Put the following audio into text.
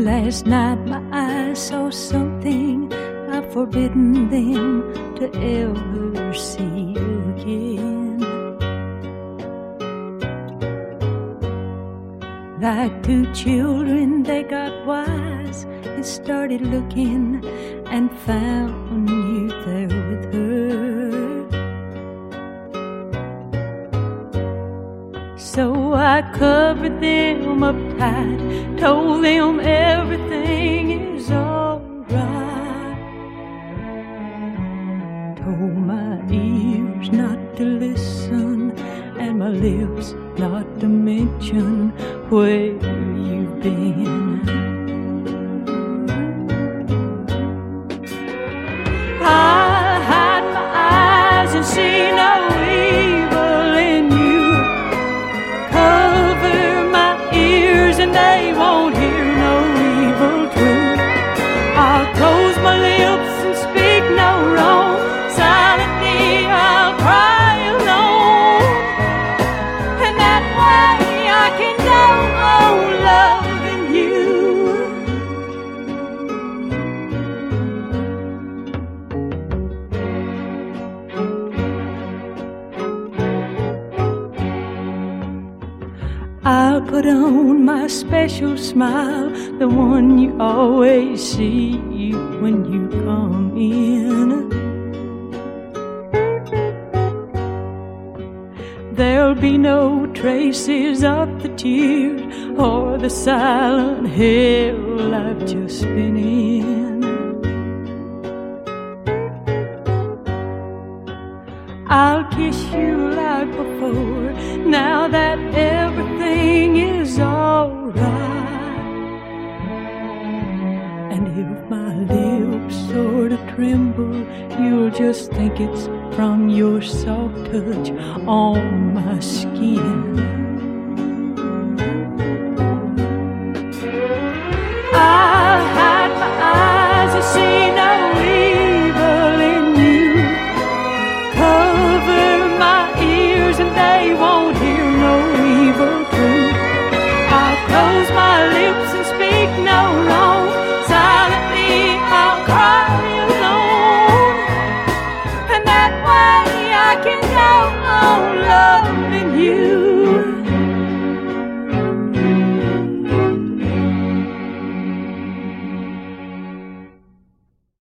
Last night my eyes saw something I've forbidden them to ever see again. Like two children, they got wise and started looking and found you there with her. So I covered them up tight, told them everything is alright. Told my ears not to listen and my lips not to mention where you've been. I hide my eyes and see no I'll put on my special smile, the one you always see when you come in. There'll be no traces of the tears or the silent hell I've just been in. I'll kiss you like before now that everything is alright. And if my lips sort of tremble, you'll just think it's from your soft touch on my skin.